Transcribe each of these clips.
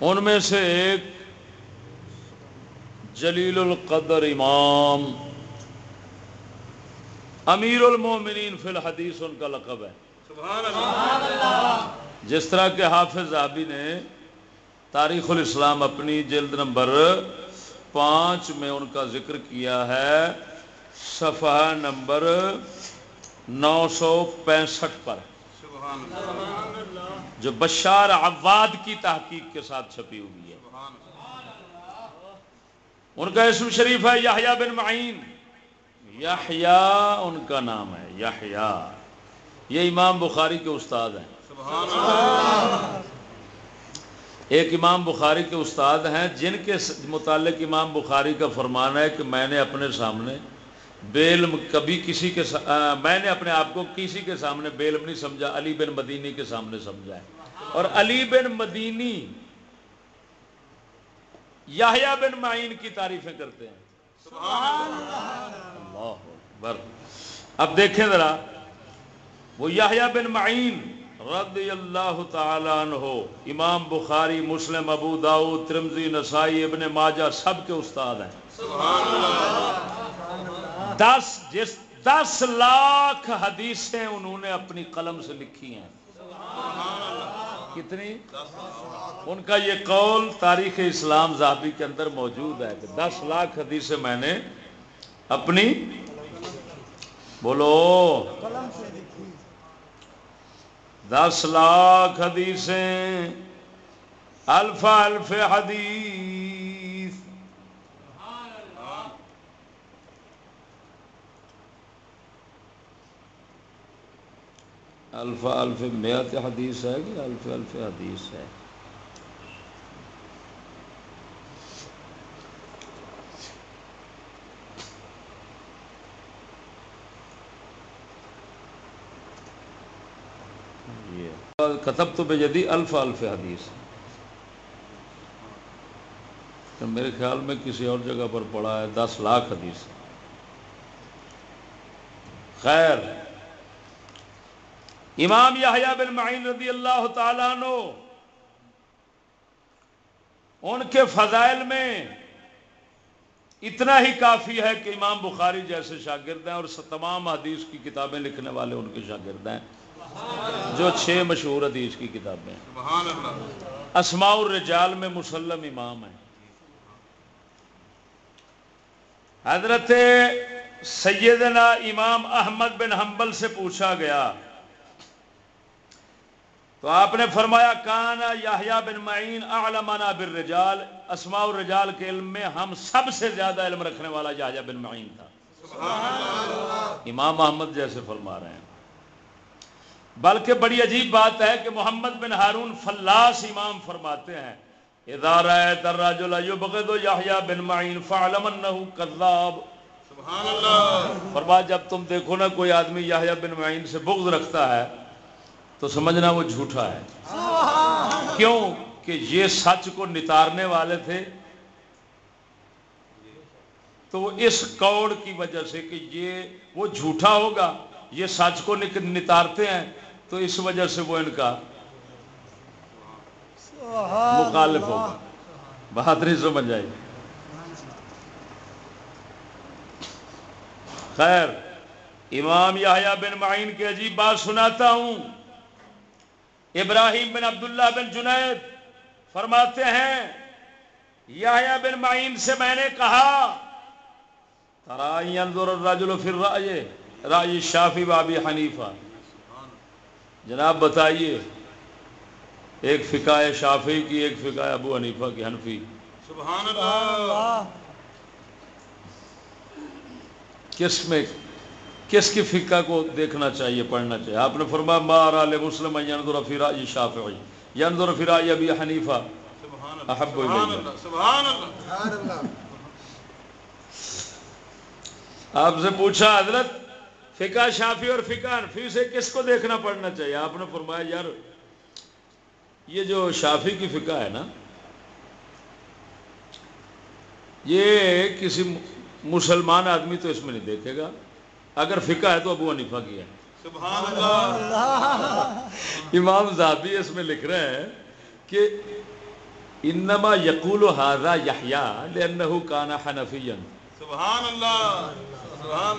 ان میں سے ایک جلیل القدر امام۔ امیر المومنین فی الحدیث ان کا لقب ہے۔ جس طرح کے حافظ آبی نے تاریخ الاسلام اپنی جلد نمبر پانچ میں ان کا ذکر کیا ہے صفحہ نمبر نو سو پینسٹھ پر۔ جو بشار عواد کی تحقیق کے ساتھ چھپی ہوئی ہے۔ ان کا اسم شریف ہے یحییٰ بن معین۔ یحییٰ ان کا نام ہے، یحییٰ۔ یہ امام بخاری کے استاد ہیں۔ ایک امام بخاری کے استاد ہیں جن کے متعلق امام بخاری کا فرمان ہے کہ میں نے اپنے سامنے بے علم کبھی کسی کے. میں نے اپنے آپ کو کسی کے سامنے بے علم نہیں سمجھا علی بن مدینی کے سامنے سمجھا ہے۔ اور علی بن مدینی یاہیا بن معین کی تعریفیں کرتے ہیں۔ اللہ۔ اب دیکھیں ذرا وہ یاہیا بن معین رضی اللہ تعالی عنہ امام بخاری مسلم ابو داؤد ترمزی نسائی ابن ماجہ سب کے استاد ہیں۔ دس، جس دس لاکھ حدیثیں انہوں نے اپنی قلم سے لکھی ہیں۔ کتنی؟ ان کا یہ قول تاریخ اسلام زابی کے اندر موجود ہے کہ دس لاکھ حدیثیں میں نے اپنی بولو۔ دس لاکھ حدیثیں، الف الف حدیث۔ الف الف میت حدیث ہے کہ الف الف حدیث ہے؟ کتب تو بے جدی الف الف حدیث۔ تو میرے خیال میں کسی اور جگہ پر پڑا ہے، دس لاکھ حدیث۔ خیر۔ امام یحییٰ بن معین رضی اللہ تعالیٰ عنہ ان کے فضائل میں اتنا ہی کافی ہے کہ امام بخاری جیسے شاگرد ہیں اور تمام حدیث کی کتابیں لکھنے والے ان کے شاگرد ہیں جو چھ مشہور حدیث کی کتابیں اسماء الرجال میں مسلم امام ہیں۔ حضرت سیدنا امام احمد بن حنبل سے پوچھا گیا تو آپ نے فرمایا کانا یاہیا بن معین اعلمنا بالرجال. اسماء الرجال کے علم میں ہم سب سے زیادہ علم رکھنے والا یاہیا بن معین تھا۔ امام احمد جیسے فرما رہے ہیں۔ بلکہ بڑی عجیب بات ہے کہ محمد بن ہارون فلاس امام فرماتے ہیں ادارہ الرجل یبغض یحییٰ بن معین فعلم انه کذاب. سبحان اللہ۔ فرما جب تم دیکھو نا کوئی آدمی یحییٰ بن معین سے بغض رکھتا ہے تو سمجھنا وہ جھوٹا ہے۔ کیوں کہ یہ سچ کو نتارنے والے تھے؟ تو وہ اس کوڑ کی وجہ سے کہ یہ وہ جھوٹا ہوگا، یہ سچ کو نتارتے ہیں، تو اس وجہ سے وہ ان کا مخالف ہوگا۔ بہادری سمجھ آئی خیر، امام یحییٰ بن معین کی عجیب بات سناتا ہوں۔ ابراہیم بن عبداللہ بن جنید فرماتے ہیں یحییٰ بن معین سے میں نے کہا الرجل فی الرأی رائے شافی بابی حنیفہ۔ جناب بتائیے ایک فقہ شافی کی ایک فقہ ابو حنیفہ کی حنفی۔ سبحان اللہ۔ کس میں کس کی فقہ کو دیکھنا چاہیے پڑھنا چاہیے؟ آپ نے فرمایا مار علیہ مسلم فی رأی شافعی فی رأی ابی حنیفہ احب آپ سے پوچھا حضرت فقہ شافی اور فقہ حنفی سے کس کو دیکھنا پڑنا چاہیے؟ آپ نے فرمایا یار یہ جو شافی کی فقہ ہے نا یہ کسی مسلمان آدمی تو اس میں نہیں دیکھے گا۔ اگر فقہ ہے تو ابو حنیفہ کی ہے۔ سبحان اللہ۔ امام زابی اس میں لکھ رہے ہیں کہ انما یقول هذا یحییٰ لانه کان حنفیا۔ سبحان اللہ۔ سبحان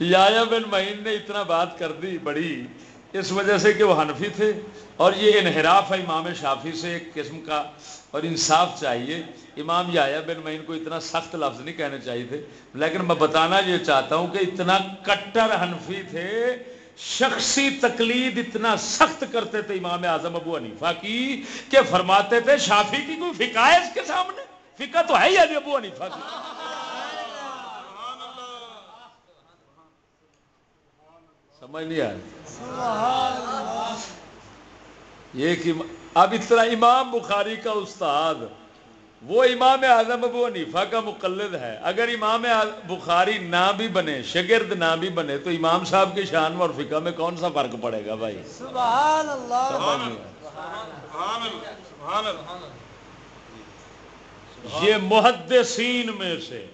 یا بن معین نے اتنا بات کر دی بڑی اس وجہ سے کہ وہ حنفی تھے۔ اور یہ انحراف ہے امام شافی سے، ایک قسم کا اور انصاف چاہیے۔ امام یا بن معین کو اتنا سخت لفظ نہیں کہنے چاہیے تھے، لیکن میں بتانا یہ چاہتا ہوں کہ اتنا کٹر حنفی تھے، شخصی تقلید اتنا سخت کرتے تھے امام اعظم ابو حنیفہ کی کہ فرماتے تھے شافی کی کوئی فقہ ہے اس کے سامنے؟ فقہ تو ہے ہی یعنی ابو حنیفہ کی۔ سمجھ نہیں آ یہ اب اتنا امام بخاری کا استاد وہ امام اعظم ابو حنیفہ کا مقلد ہے۔ اگر امام بخاری نہ بھی بنے شگرد نہ بھی بنے تو امام صاحب کی شان اور فقہ میں کون سا فرق پڑے گا بھائی؟ سبحان اللہ۔ یہ محدثین میں سے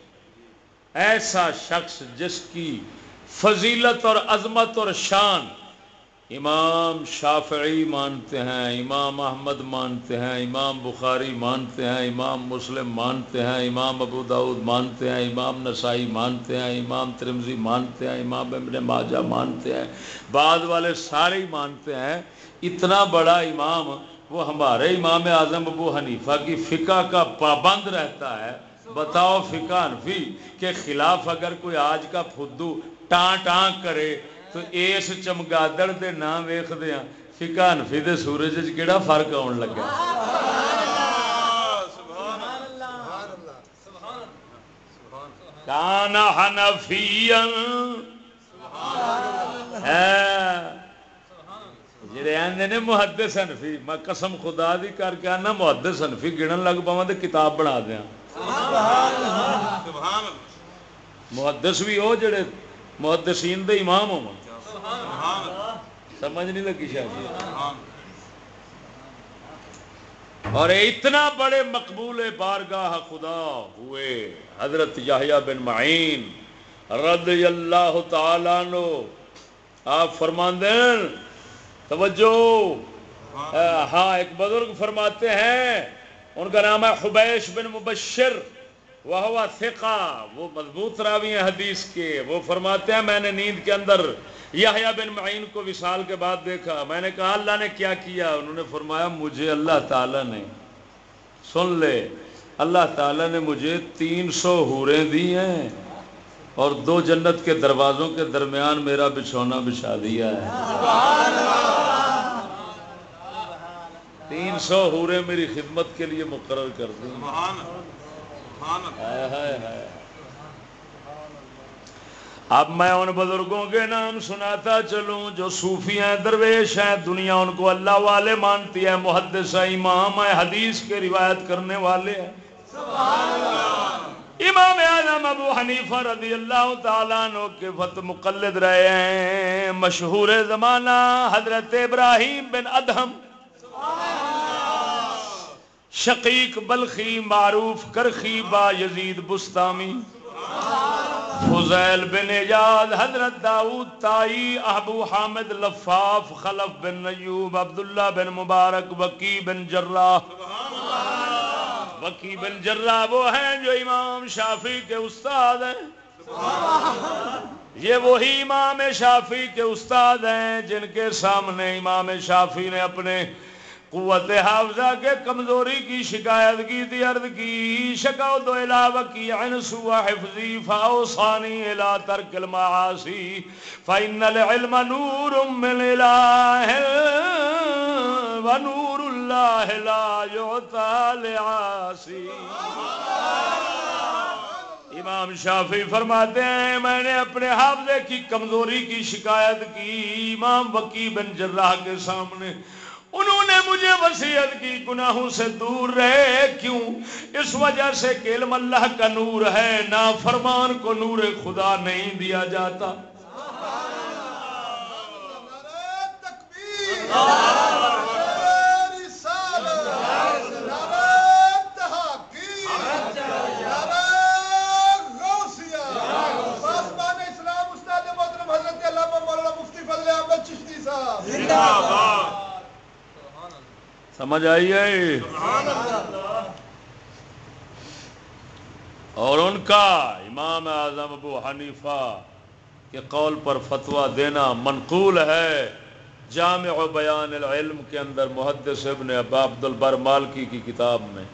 ایسا شخص جس کی فضیلت اور عظمت اور شان امام شافعی مانتے ہیں، امام احمد مانتے ہیں، امام بخاری مانتے ہیں، امام مسلم مانتے ہیں، امام ابو داود مانتے ہیں، امام نسائی مانتے ہیں، امام ترمزی مانتے ہیں، امام ابن ماجہ مانتے ہیں، بعد والے سارے ہی مانتے ہیں۔ اتنا بڑا امام، وہ ہمارے امام اعظم ابو حنیفہ کی فقہ کا پابند رہتا ہے۔ بتاؤ فقہ انفی کے خلاف اگر کوئی آج کا فدو ٹان ٹان کرے تو اس چمگادڑ دے نام ویخ دیا فکا انفی دے سورج کیڑا فرق آن لگا؟ کانا حنفیا جڑے آدھے نے محدث میں قسم خدا دی کر کے آنا محدث انفی گنن لگ پاوا تو کتاب بنا دیا۔ محدث بھی وہ جڑے محدثین دے امام ہو سمجھ نہیں لگی شاید اور اتنا بڑے مقبول بارگاہ خدا ہوئے حضرت یحییٰ بن معین رضی اللہ تعالیٰ نو آپ فرماندین توجہ۔ ہاں ایک بزرگ فرماتے ہیں ان کا نام ہے خبیش بن مبشر۔ وہ ثقہ وہ مضبوط راوی ہیں حدیث کے۔ وہ فرماتے ہیں، میں نے نیند کے اندر یحییٰ بن معین کو وصال کے بعد دیکھا۔ میں نے کہا، اللہ نے کیا کیا؟ انہوں نے فرمایا، مجھے اللہ تعالیٰ نے۔ سن لے، اللہ تعالیٰ نے مجھے تین سو حوریں دی ہیں اور دو جنت کے دروازوں کے درمیان میرا بچھونا بچھا دیا ہے۔ تین سو حوریں میری خدمت کے لیے مقرر کر دی اب میں ان بزرگوں کے نام سناتا چلوں جو صوفی ہیں درویش ہیں، دنیا ان کو اللہ والے مانتی ہے، محدث ہے امام ہے حدیث کے روایت کرنے والے ہیں۔ امام اعظم ابو حنیفہ رضی اللہ تعالیٰ عنہ کے فت مقلد رہے ہیں، مشہور زمانہ حضرت ابراہیم بن ادہم۔ شقیق بلخی معروف کرخی با یزید بستامی فضیل بن ایجاد حضرت داؤد تائی، ابو حامد لفاف، خلف بن نیوب عبداللہ بن مبارک، وکی بن جراح۔ وکی بن جراح وہ ہیں جو امام شافی کے استاد ہیں۔ یہ وہی امام شافی کے استاد ہیں جن کے سامنے امام شافی نے اپنے قوت حافظہ کے کمزوری کی، شکایت کی تھی عرض کی شکاو دو علاوہ کی عن سوا حفظی فاو ثانی الہ ترک المعاسی فإن العلم نور من الہ و نور اللہ لا یعطا لعاسی امام شافی فرماتے ہیں، میں نے اپنے حافظے کی کمزوری کی، شکایت کی، امام وکی بن جراح کے سامنے انہوں نے مجھے وسیعت کی گناہوں سے دور رہے کیوں؟ اس وجہ سے کہ علم اللہ کا نور ہے نا فرمان کو نور خدا نہیں دیا جاتا۔ سمجھ آئی ہے؟ اور ان کا امام اعظم ابو حنیفہ کے قول پر فتوا دینا منقول ہے۔ جامع و بیان العلم کے اندر محدث ابن ابا عبد البر مالکی کی کتاب میں۔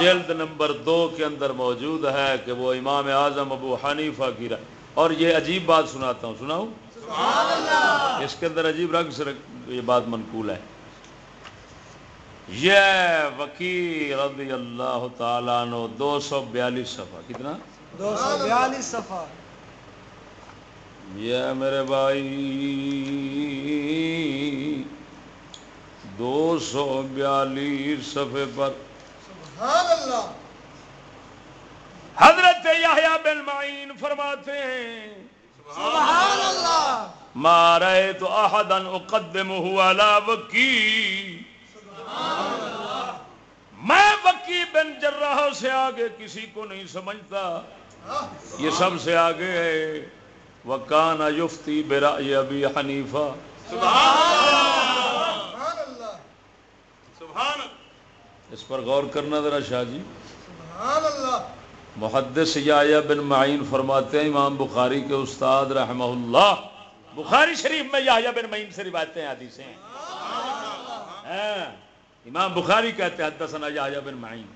جلد نمبر دو کے اندر موجود ہے کہ وہ امام اعظم ابو حنیفہ کی رہ۔ اور یہ عجیب بات سناتا ہوں سناؤں؟ اس کے اندر عجیب رنگ سے یہ بات منقول ہے۔ یہ وکیل رضی اللہ تعالیٰ عنہ دو سو بیالیس صفحہ کتنا؟ دو سو بیالیس صفحہ۔ یہ میرے بھائی دو سو بیالیس صفحے پر۔ سبحان اللہ۔ حضرت یحییٰ بن معین فرماتے ہیں سبحان اللہ۔ ما رأيت احدا اقدمه على وکی میں وکی بن جراح سے آگے کسی کو نہیں سمجھتا۔ یہ سب سے آگے ہے۔ وکان یفتی برأی ابی حنیفہ۔ سبحان اللہ۔ سبحان اس پر غور کرنا ذرا شاہ جی۔ سبحان اللہ۔ محدث یحییٰ بن معین فرماتے ہیں امام بخاری کے استاد رحمہ اللہ۔ بخاری شریف میں یحییٰ بن معین سے روایتیں حدیثیں ہیں۔ ہاں، امام بخاری کہتے ہیں، حدثنا یحییٰ بن معین۔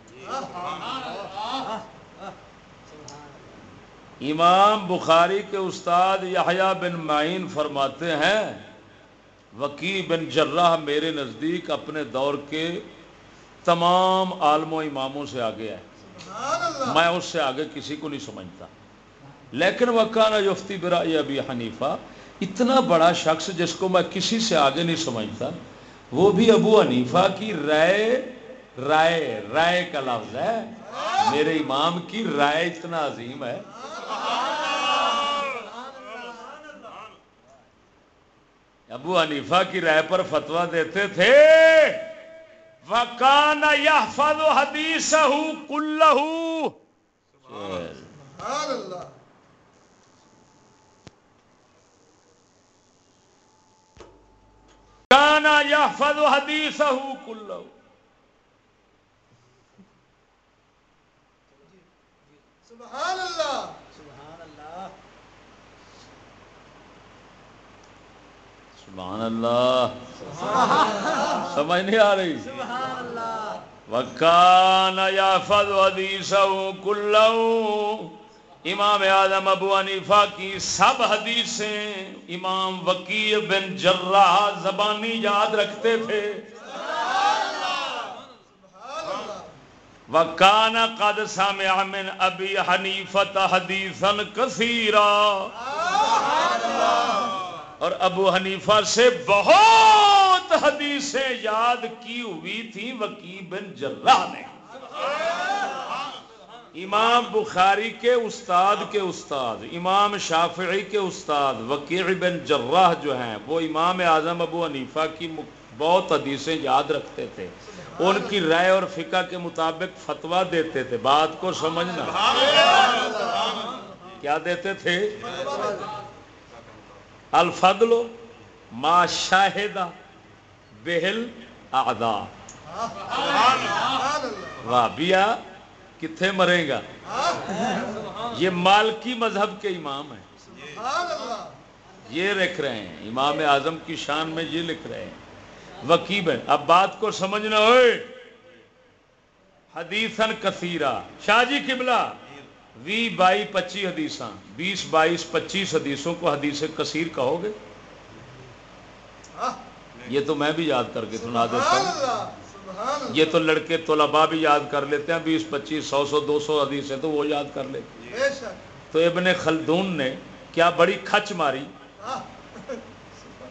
امام بخاری کے استاد یحییٰ بن معین فرماتے ہیں، وکی بن جراح میرے نزدیک اپنے دور کے تمام عالم و اماموں سے آگے ہے۔ میں اس سے آگے کسی کو نہیں سمجھتا۔ لیکن وکانا یفتی برا ابی حنیفہ، اتنا بڑا شخص جس کو میں کسی سے آگے نہیں سمجھتا وہ بھی ابو حنیفہ کی رائے رائے رائے کا لفظ ہے۔ میرے امام کی رائے اتنا عظیم ہے۔ ابو حنیفہ کی رائے پر فتوا دیتے تھے۔ وکان یحفظ حدیثہ کلہ سبحان اللہ۔ کانا یحفظ حدیثہ کلہ سبحان اللہ سبحان اللہ سبحان اللہ سمجھ نہیں آ رہی؟ سبحان اللہ وکان یحفظ حدیثہ کلہ امام اعظم ابو حنیفہ کی سب حدیثیں امام وکیع بن جراح زبانی یاد رکھتے تھے۔ وکان قد سمع من ابی حنیفت حدیثا کثیرا۔ اور ابو حنیفہ سے بہت حدیثیں یاد کی ہوئی تھی وکی بن جراح نے۔ امام بخاری کے استاد کے استاد، امام شافعی کے استاد، وکیع بن جراح جو ہیں، وہ امام اعظم ابو حنیفہ کی بہت حدیثیں یاد رکھتے تھے۔ ان کی رائے اور فقہ کے مطابق فتوا دیتے تھے۔ بات کو سمجھنا۔ کیا دیتے تھے؟ الفضل، ما شاہدہ، بہل اعدا سبحان کتنے مرے گا؟ یہ مالکی مذہب کے امام ہیں۔ یہ لکھ رہے ہیں۔ امام اعظم کی شان میں یہ لکھ رہے ہیں۔ وکیب ہے اب بات کو سمجھنا ہوئے۔ حدیثن کثیرہ۔ شاہ جی قبلہ۔ وی بائی پچی حدیثاں۔ بیس بائیس پچیس حدیثوں کو حدیث کثیر کہو گے؟ یہ تو میں بھی یاد کر کے سنا دیتا ہوں۔ یہ تو لڑکے طلباء بھی یاد کر لیتے ہیں بیس پچیس سو سو دو سو حدیثیں تو وہ یاد کر لیتے شک۔ تو ابن خلدون نے کیا بڑی کھچ ماری؟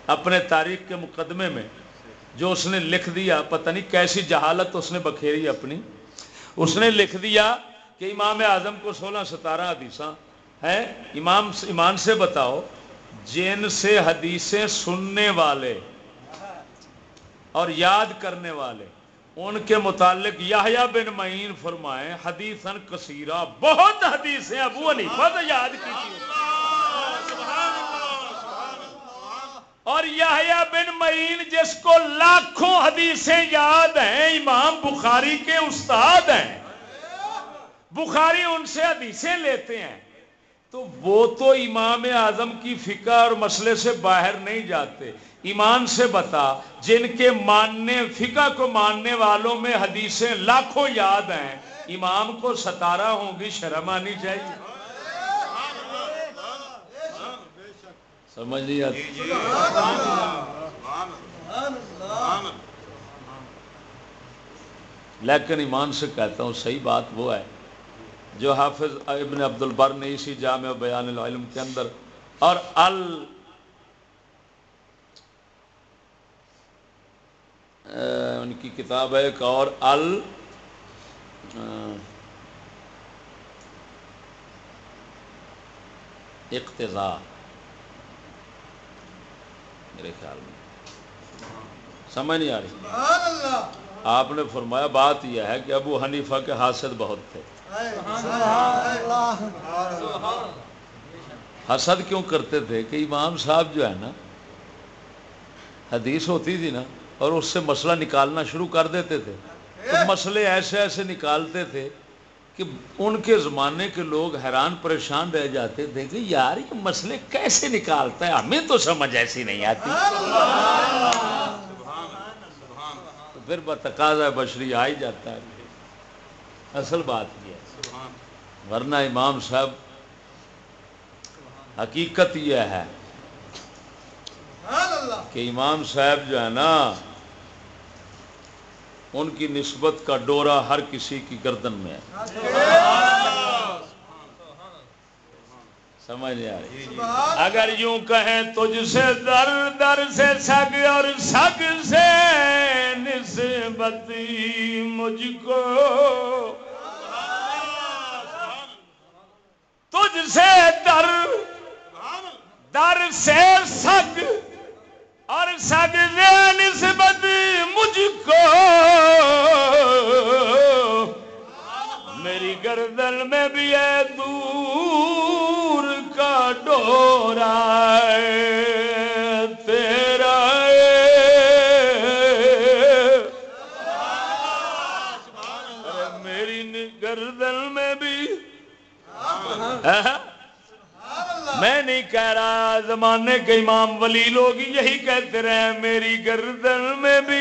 اپنے تاریخ کے مقدمے میں جو اس نے لکھ دیا پتہ نہیں کیسی جہالت اس نے بکھیری اپنی۔ اس نے لکھ دیا کہ امام اعظم کو سولہ ستارہ حدیثاں ہیں۔ امام ایمان سے بتاؤ جن سے حدیثیں سننے والے اور یاد کرنے والے۔ ان کے متعلق یحییٰ بن معین فرمائے حدیثن کثیرہ، بہت حدیثیں ابو حنیفہ تو یاد کی تھی اور یحییٰ بن معین جس کو لاکھوں حدیثیں یاد ہیں، امام بخاری کے استاد ہیں۔ بخاری ان سے حدیثیں لیتے ہیں۔ تو وہ تو امام اعظم کی فقہ اور مسئلے سے باہر نہیں جاتے۔ ایمان سے بتا جن کے ماننے فقہ کو ماننے والوں میں حدیثیں لاکھوں یاد ہیں امام کو ستارہ ہوں گی شرم آنی چاہیے۔ سمجھ نہیں آتی۔ لیکن ایمان سے کہتا ہوں صحیح بات وہ ہے جو حافظ ابن عبد البر نے اسی جامع بیان العلم کے اندر اور ال ان کی کتاب ہے ایک اور ال اقتضا میرے خیال میں۔ سمجھ نہیں آ رہی؟ آپ نے فرمایا بات یہ ہے کہ ابو حنیفہ کے حاسد بہت تھے۔ حسد کیوں کرتے تھے؟ کہ امام صاحب جو ہے نا حدیث ہوتی تھی نا اور اس سے مسئلہ نکالنا شروع کر دیتے تھے۔ تو مسئلے ایسے ایسے نکالتے تھے کہ ان کے زمانے کے لوگ حیران پریشان رہ جاتے تھے کہ یار یہ مسئلے کیسے نکالتا ہے؟ ہمیں تو سمجھ ایسی نہیں آتی۔ تو پھر بتقاضا بشری آ ہی جاتا ہے۔ اصل بات یہ ہے۔ ورنہ امام صاحب حقیقت یہ ہے کہ امام صاحب جو ہے نا ان کی نسبت کا ڈورا ہر کسی کی گردن میں ہے۔ سمجھ نہیں آ رہی۔ اگر یوں کہیں تجھ سے در در سے سگ اور سگ سے نسبتی مجھ کو زمانے کے امام ولی لوگ یہی کہتے رہے میری گردن میں بھی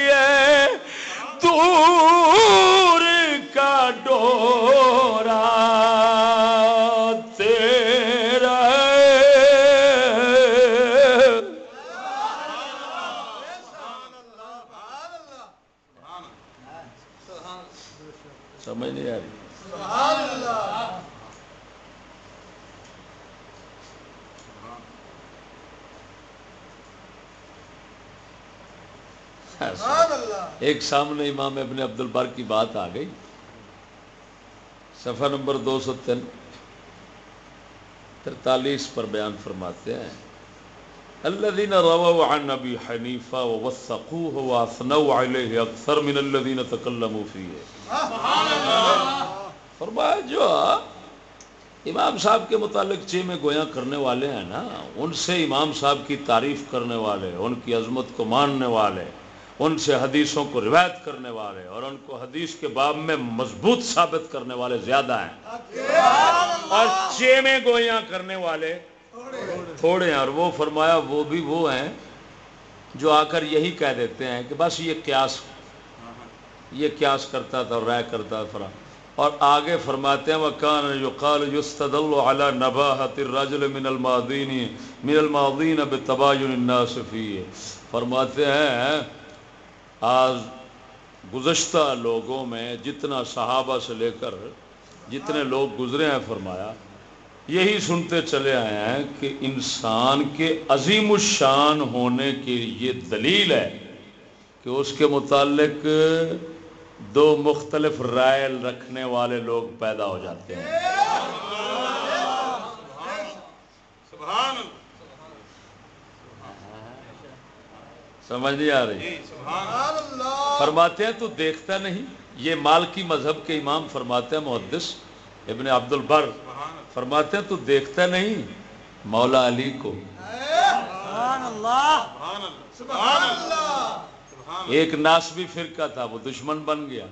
ایک سامنے امام ابن عبد البر کی بات آ گئی۔ صفحہ نمبر دو سو تین ترتالیس پر بیان فرماتے ہیں۔ الذين رووا عن ابي حنيفه ووثقوه واثنوا عليه اكثر من الذين تكلموا فيه فرمایا جو امام صاحب کے متعلق چے میں گویا کرنے والے ہیں نا ان سے امام صاحب کی تعریف کرنے والے ان کی عظمت کو ماننے والے۔ ان سے حدیثوں کو روایت کرنے والے اور ان کو حدیث کے باب میں مضبوط ثابت کرنے والے زیادہ ہیں۔ اور چے میں گویا کرنے والے تھوڑے ہیں اور وہ فرمایا وہ بھی وہ ہیں جو آ کر یہی کہہ دیتے ہیں کہ بس یہ قیاس یہ قیاس کرتا تھا اور رائے کرتا تھا۔ اور آگے فرماتے ہیں وکان یقال یستدل علی نباہت الرجل من الماضین من الماضین بتباین الناس فیہ فرماتے ہیں آج گزشتہ لوگوں میں جتنا صحابہ سے لے کر جتنے لوگ گزرے ہیں فرمایا، یہی سنتے چلے آئے ہیں کہ انسان کے عظیم الشان ہونے کی یہ دلیل ہے کہ اس کے متعلق دو مختلف رائے رکھنے والے لوگ پیدا ہو جاتے ہیں۔ سبحان سمجھ نہیں آ رہی جی سبحان سبحان اللہ فرماتے ہیں تو دیکھتا نہیں یہ مالکی مذہب کے امام فرماتے ہیں محدث ابن عبد البر فرماتے ہیں تو دیکھتا نہیں مولا علی کو سبحان اللہ سبحان اللہ ایک ناسبی فرقہ تھا وہ دشمن بن گیا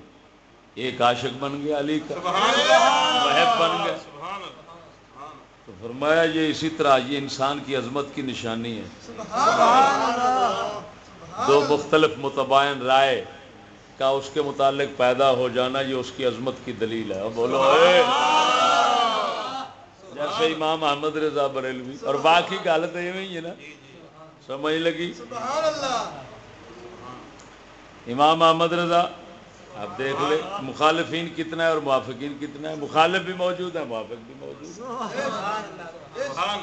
ایک عاشق بن گیا علی کا سبحان اللہ محب بن گیا سبحان اللہ تو فرمایا یہ اسی طرح یہ انسان کی عظمت کی نشانی ہے سبحان اللہ دو مختلف متبائن رائے کا اس کے متعلق پیدا ہو جانا یہ اس کی عظمت کی دلیل ہے۔ بولو اے! جیسے امام احمد رضا بریلوی اور باقی گل تو یہ ہی ہے نا؟ سمجھ لگی؟ سبحان اللہ امام احمد رضا آپ دیکھ لیں مخالفین کتنا ہے اور موافقین کتنا ہے؟ مخالف بھی موجود ہے موافق بھی موجود ہے